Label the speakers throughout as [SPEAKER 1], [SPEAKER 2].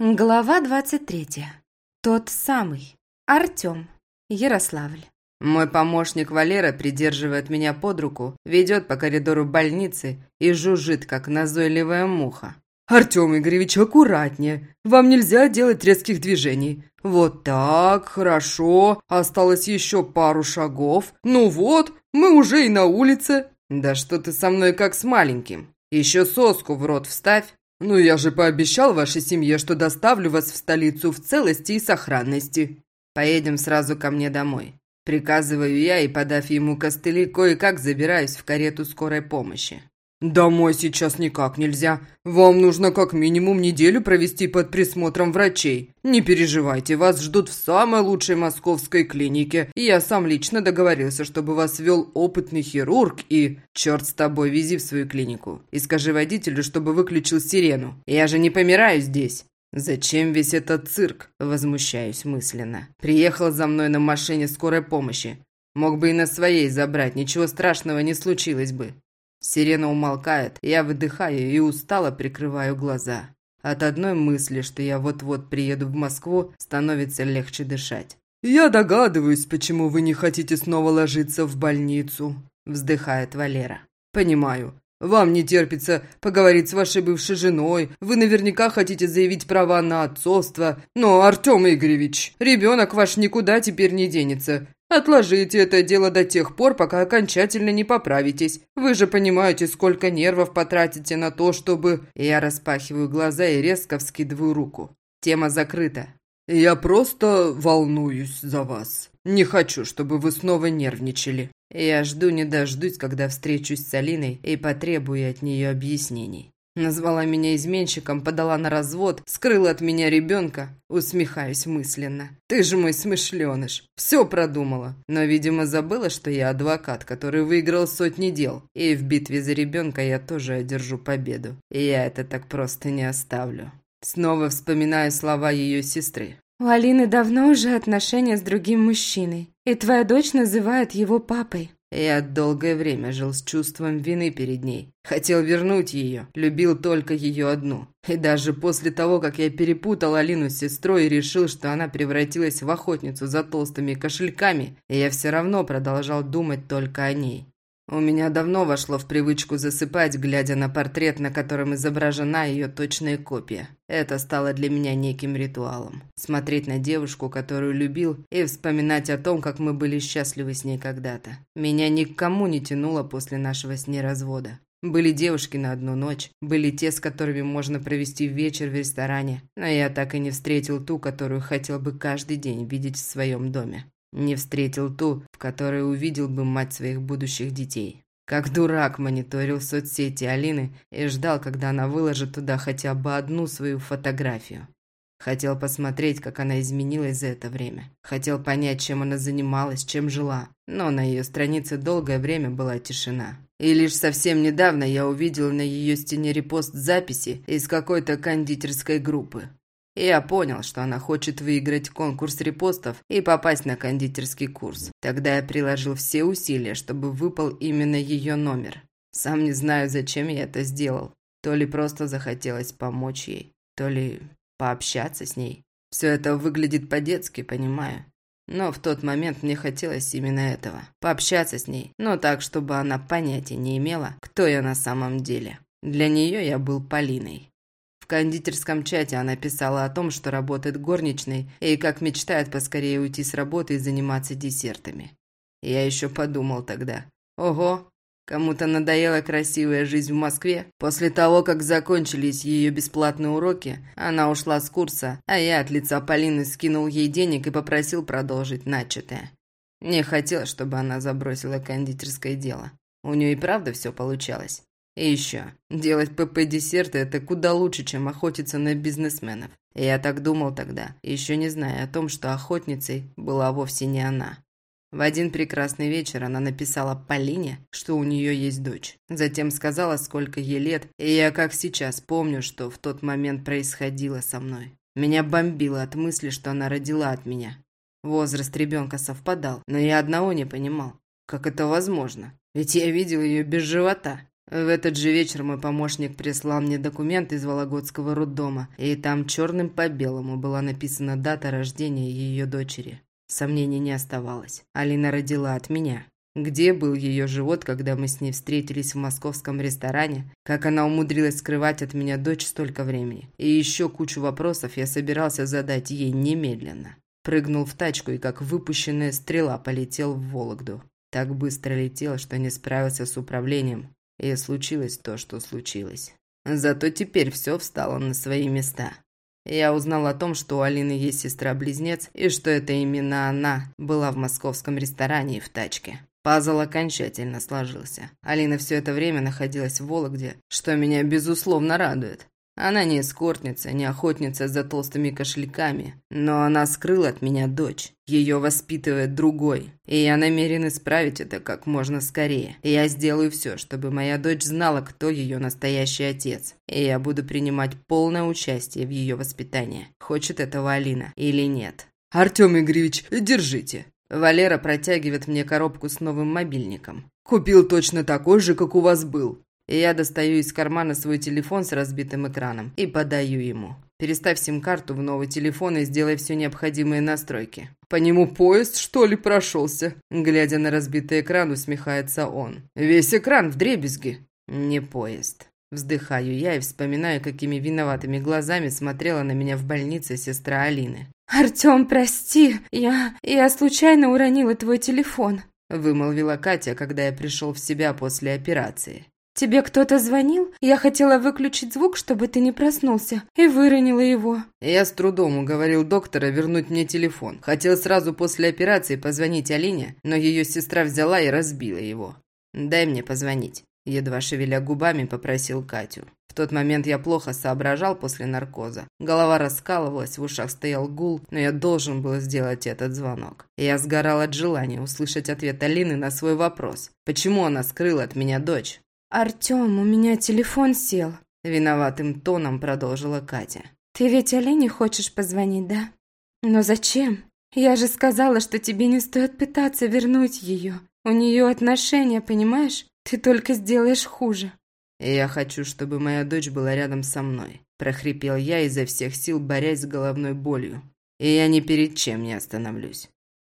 [SPEAKER 1] Глава 23. Тот самый. Артем. Ярославль.
[SPEAKER 2] Мой помощник Валера придерживает меня под руку, ведет по коридору больницы и жужжит, как назойливая муха. «Артем Игоревич, аккуратнее. Вам нельзя делать резких движений. Вот так, хорошо. Осталось еще пару шагов. Ну вот, мы уже и на улице». «Да что ты со мной как с маленьким? Еще соску в рот вставь». «Ну я же пообещал вашей семье, что доставлю вас в столицу в целости и сохранности. Поедем сразу ко мне домой». Приказываю я и, подав ему костыли, кое-как забираюсь в карету скорой помощи. «Домой сейчас никак нельзя. Вам нужно как минимум неделю провести под присмотром врачей. Не переживайте, вас ждут в самой лучшей московской клинике. И я сам лично договорился, чтобы вас вел опытный хирург и... Черт с тобой, вези в свою клинику. И скажи водителю, чтобы выключил сирену. Я же не помираю здесь». «Зачем весь этот цирк?» – возмущаюсь мысленно. «Приехал за мной на машине скорой помощи. Мог бы и на своей забрать, ничего страшного не случилось бы. Сирена умолкает, я выдыхаю и устало прикрываю глаза. От одной мысли, что я вот-вот приеду в Москву, становится легче дышать. «Я догадываюсь, почему вы не хотите снова ложиться в больницу», – вздыхает Валера. «Понимаю. Вам не терпится поговорить с вашей бывшей женой. Вы наверняка хотите заявить права на отцовство. Но, Артем Игоревич, ребенок ваш никуда теперь не денется. Отложите это дело до тех пор, пока окончательно не поправитесь. Вы же понимаете, сколько нервов потратите на то, чтобы...» Я распахиваю глаза и резко вскидываю руку. Тема закрыта. «Я просто волнуюсь за вас. Не хочу, чтобы вы снова нервничали. Я жду не дождусь, когда встречусь с Алиной и потребую от нее объяснений. Назвала меня изменщиком, подала на развод, скрыла от меня ребенка. Усмехаюсь мысленно. Ты же мой смышленыш. Все продумала. Но, видимо, забыла, что я адвокат, который выиграл сотни дел. И в битве за ребенка я тоже одержу победу. И я это так просто не оставлю. Снова вспоминаю слова ее сестры.
[SPEAKER 1] У Алины давно уже отношения с другим мужчиной. И твоя дочь называет его папой.
[SPEAKER 2] Я долгое время жил с чувством вины перед ней. Хотел вернуть ее, любил только ее одну. И даже после того, как я перепутал Алину с сестрой и решил, что она превратилась в охотницу за толстыми кошельками, я все равно продолжал думать только о ней. У меня давно вошло в привычку засыпать, глядя на портрет, на котором изображена ее точная копия. Это стало для меня неким ритуалом. Смотреть на девушку, которую любил, и вспоминать о том, как мы были счастливы с ней когда-то. Меня никому не тянуло после нашего с ней развода. Были девушки на одну ночь, были те, с которыми можно провести вечер в ресторане, но я так и не встретил ту, которую хотел бы каждый день видеть в своем доме. Не встретил ту, в которой увидел бы мать своих будущих детей. Как дурак мониторил соцсети Алины и ждал, когда она выложит туда хотя бы одну свою фотографию. Хотел посмотреть, как она изменилась за это время. Хотел понять, чем она занималась, чем жила. Но на ее странице долгое время была тишина. И лишь совсем недавно я увидел на ее стене репост записи из какой-то кондитерской группы. Я понял, что она хочет выиграть конкурс репостов и попасть на кондитерский курс. Тогда я приложил все усилия, чтобы выпал именно ее номер. Сам не знаю, зачем я это сделал. То ли просто захотелось помочь ей, то ли пообщаться с ней. Все это выглядит по-детски, понимаю. Но в тот момент мне хотелось именно этого. Пообщаться с ней, но так, чтобы она понятия не имела, кто я на самом деле. Для нее я был Полиной. В кондитерском чате она писала о том, что работает горничной и как мечтает поскорее уйти с работы и заниматься десертами. Я еще подумал тогда. Ого, кому-то надоела красивая жизнь в Москве. После того, как закончились ее бесплатные уроки, она ушла с курса, а я от лица Полины скинул ей денег и попросил продолжить начатое. Не хотел, чтобы она забросила кондитерское дело. У нее и правда все получалось. И еще, делать ПП-десерты – это куда лучше, чем охотиться на бизнесменов. Я так думал тогда, еще не зная о том, что охотницей была вовсе не она. В один прекрасный вечер она написала Полине, что у нее есть дочь. Затем сказала, сколько ей лет, и я как сейчас помню, что в тот момент происходило со мной. Меня бомбило от мысли, что она родила от меня. Возраст ребенка совпадал, но я одного не понимал. Как это возможно? Ведь я видел ее без живота. В этот же вечер мой помощник прислал мне документ из Вологодского роддома, и там черным по белому была написана дата рождения ее дочери. Сомнений не оставалось. Алина родила от меня. Где был ее живот, когда мы с ней встретились в московском ресторане? Как она умудрилась скрывать от меня дочь столько времени? И еще кучу вопросов я собирался задать ей немедленно. Прыгнул в тачку и как выпущенная стрела полетел в Вологду. Так быстро летел, что не справился с управлением. И случилось то, что случилось. Зато теперь все встало на свои места. Я узнал о том, что у Алины есть сестра-близнец, и что это именно она была в московском ресторане и в тачке. Пазл окончательно сложился. Алина все это время находилась в Вологде, что меня безусловно радует. Она не эскортница, не охотница за толстыми кошельками, но она скрыла от меня дочь. Ее воспитывает другой, и я намерен исправить это как можно скорее. Я сделаю все, чтобы моя дочь знала, кто ее настоящий отец, и я буду принимать полное участие в ее воспитании. Хочет этого Алина или нет. «Артем Игоревич, держите!» Валера протягивает мне коробку с новым мобильником. «Купил точно такой же, как у вас был. Я достаю из кармана свой телефон с разбитым экраном и подаю ему. Переставь сим-карту в новый телефон и сделай все необходимые настройки. По нему поезд, что ли, прошелся? Глядя на разбитый экран, усмехается он. Весь экран в дребезги. Не поезд. Вздыхаю я и вспоминаю, какими виноватыми глазами смотрела на меня в больнице сестра Алины.
[SPEAKER 1] «Артем, прости, я... я случайно уронила твой телефон»,
[SPEAKER 2] вымолвила Катя, когда я пришел в себя после операции.
[SPEAKER 1] «Тебе кто-то звонил? Я хотела выключить звук, чтобы ты не проснулся, и выронила его».
[SPEAKER 2] Я с трудом уговорил доктора вернуть мне телефон. Хотел сразу после операции позвонить Алине, но ее сестра взяла и разбила его. «Дай мне позвонить», – едва шевеля губами попросил Катю. В тот момент я плохо соображал после наркоза. Голова раскалывалась, в ушах стоял гул, но я должен был сделать этот звонок. Я сгорал от желания услышать ответ Алины на свой вопрос. Почему она скрыла от меня дочь?
[SPEAKER 1] «Артем, у меня телефон сел», –
[SPEAKER 2] виноватым тоном продолжила Катя.
[SPEAKER 1] «Ты ведь Олене хочешь позвонить, да? Но зачем? Я же сказала, что тебе не стоит пытаться вернуть ее. У нее отношения, понимаешь? Ты только сделаешь хуже».
[SPEAKER 2] «Я хочу, чтобы моя дочь была рядом со мной», – прохрипел я изо всех сил, борясь с головной болью. «И я ни перед чем не остановлюсь».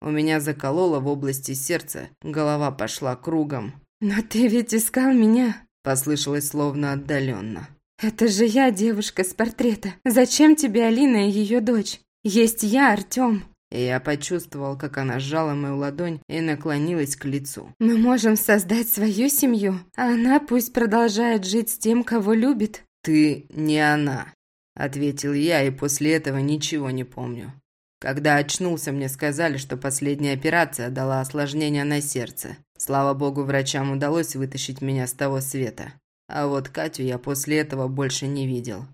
[SPEAKER 2] У меня закололо в области сердца, голова пошла кругом,
[SPEAKER 1] «Но ты ведь искал меня», –
[SPEAKER 2] послышалось словно отдаленно.
[SPEAKER 1] «Это же я, девушка с портрета. Зачем тебе Алина и ее дочь? Есть я, Артем».
[SPEAKER 2] Я почувствовал, как она сжала мою ладонь и наклонилась к лицу.
[SPEAKER 1] «Мы можем создать свою семью, а она пусть продолжает жить с тем, кого любит».
[SPEAKER 2] «Ты не она», – ответил я, и после этого ничего не помню. Когда очнулся, мне сказали, что последняя операция дала осложнения на сердце. Слава богу, врачам удалось вытащить меня с того света. А вот Катю я после этого больше не видел.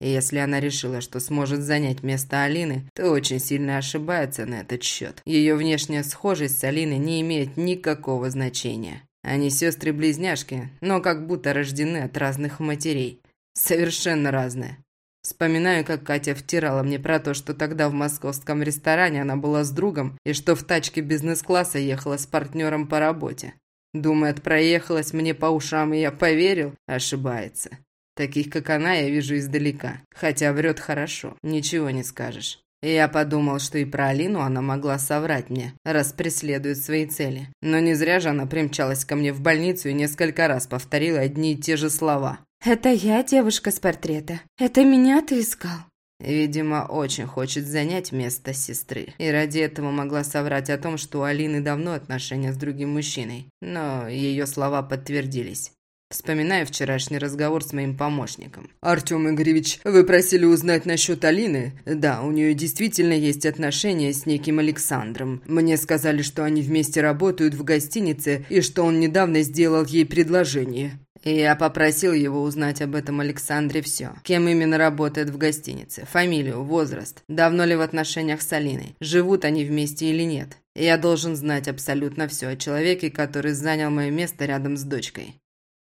[SPEAKER 2] И если она решила, что сможет занять место Алины, то очень сильно ошибается на этот счет. Ее внешняя схожесть с Алиной не имеет никакого значения. Они сестры-близняшки, но как будто рождены от разных матерей. Совершенно разные. Вспоминаю, как Катя втирала мне про то, что тогда в московском ресторане она была с другом и что в тачке бизнес-класса ехала с партнером по работе. Думает, проехалась мне по ушам, и я поверил? Ошибается. Таких, как она, я вижу издалека. Хотя врет хорошо, ничего не скажешь. И я подумал, что и про Алину она могла соврать мне, раз преследует свои цели. Но не зря же она примчалась ко мне в больницу и несколько раз повторила одни и те же слова.
[SPEAKER 1] «Это я девушка с портрета. Это меня ты искал».
[SPEAKER 2] Видимо, очень хочет занять место сестры. И ради этого могла соврать о том, что у Алины давно отношения с другим мужчиной. Но ее слова подтвердились. Вспоминаю вчерашний разговор с моим помощником. «Артем Игоревич, вы просили узнать насчет Алины? Да, у нее действительно есть отношения с неким Александром. Мне сказали, что они вместе работают в гостинице и что он недавно сделал ей предложение. И я попросил его узнать об этом Александре все. Кем именно работает в гостинице, фамилию, возраст, давно ли в отношениях с Алиной, живут они вместе или нет. Я должен знать абсолютно все о человеке, который занял мое место рядом с дочкой.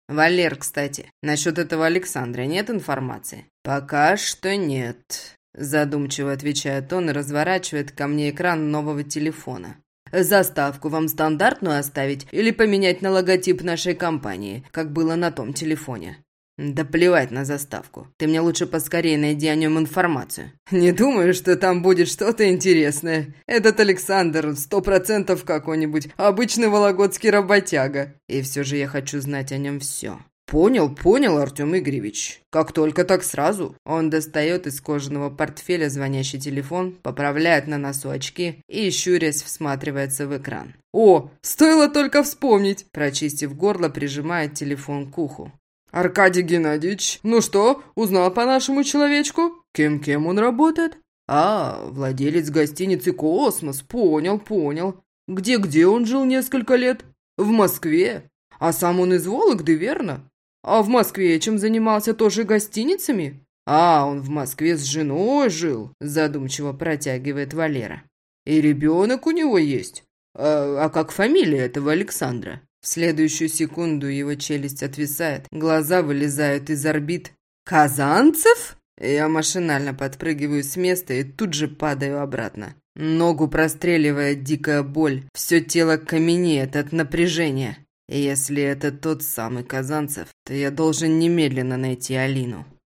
[SPEAKER 2] Валер, кстати, насчет этого Александра нет информации? Пока что нет. Задумчиво отвечает он и разворачивает ко мне экран нового телефона. Заставку вам стандартную оставить или поменять на логотип нашей компании, как было на том телефоне?» «Да плевать на заставку. Ты мне лучше поскорее найди о нем информацию». «Не думаю, что там будет что-то интересное. Этот Александр сто процентов какой-нибудь обычный вологодский работяга. И все же я хочу знать о нем все». «Понял, понял, Артем Игоревич. Как только так сразу». Он достает из кожаного портфеля звонящий телефон, поправляет на носу очки и, щурясь, всматривается в экран. «О, стоило только вспомнить!» Прочистив горло, прижимает телефон к уху. «Аркадий Геннадьевич, ну что, узнал по нашему человечку? Кем-кем он работает?» «А, владелец гостиницы «Космос», понял, понял. Где-где он жил несколько лет? В Москве. А сам он из Вологды, верно? А в Москве чем занимался тоже гостиницами? А, он в Москве с женой жил, задумчиво протягивает Валера. И ребенок у него есть. А, а как фамилия этого Александра? В следующую секунду его челюсть отвисает, глаза вылезают из орбит. «Казанцев?» Я машинально подпрыгиваю с места и тут же падаю обратно. Ногу простреливает дикая боль, все тело каменеет от напряжения. Если это тот самый Казанцев, то я должен немедленно найти Алину.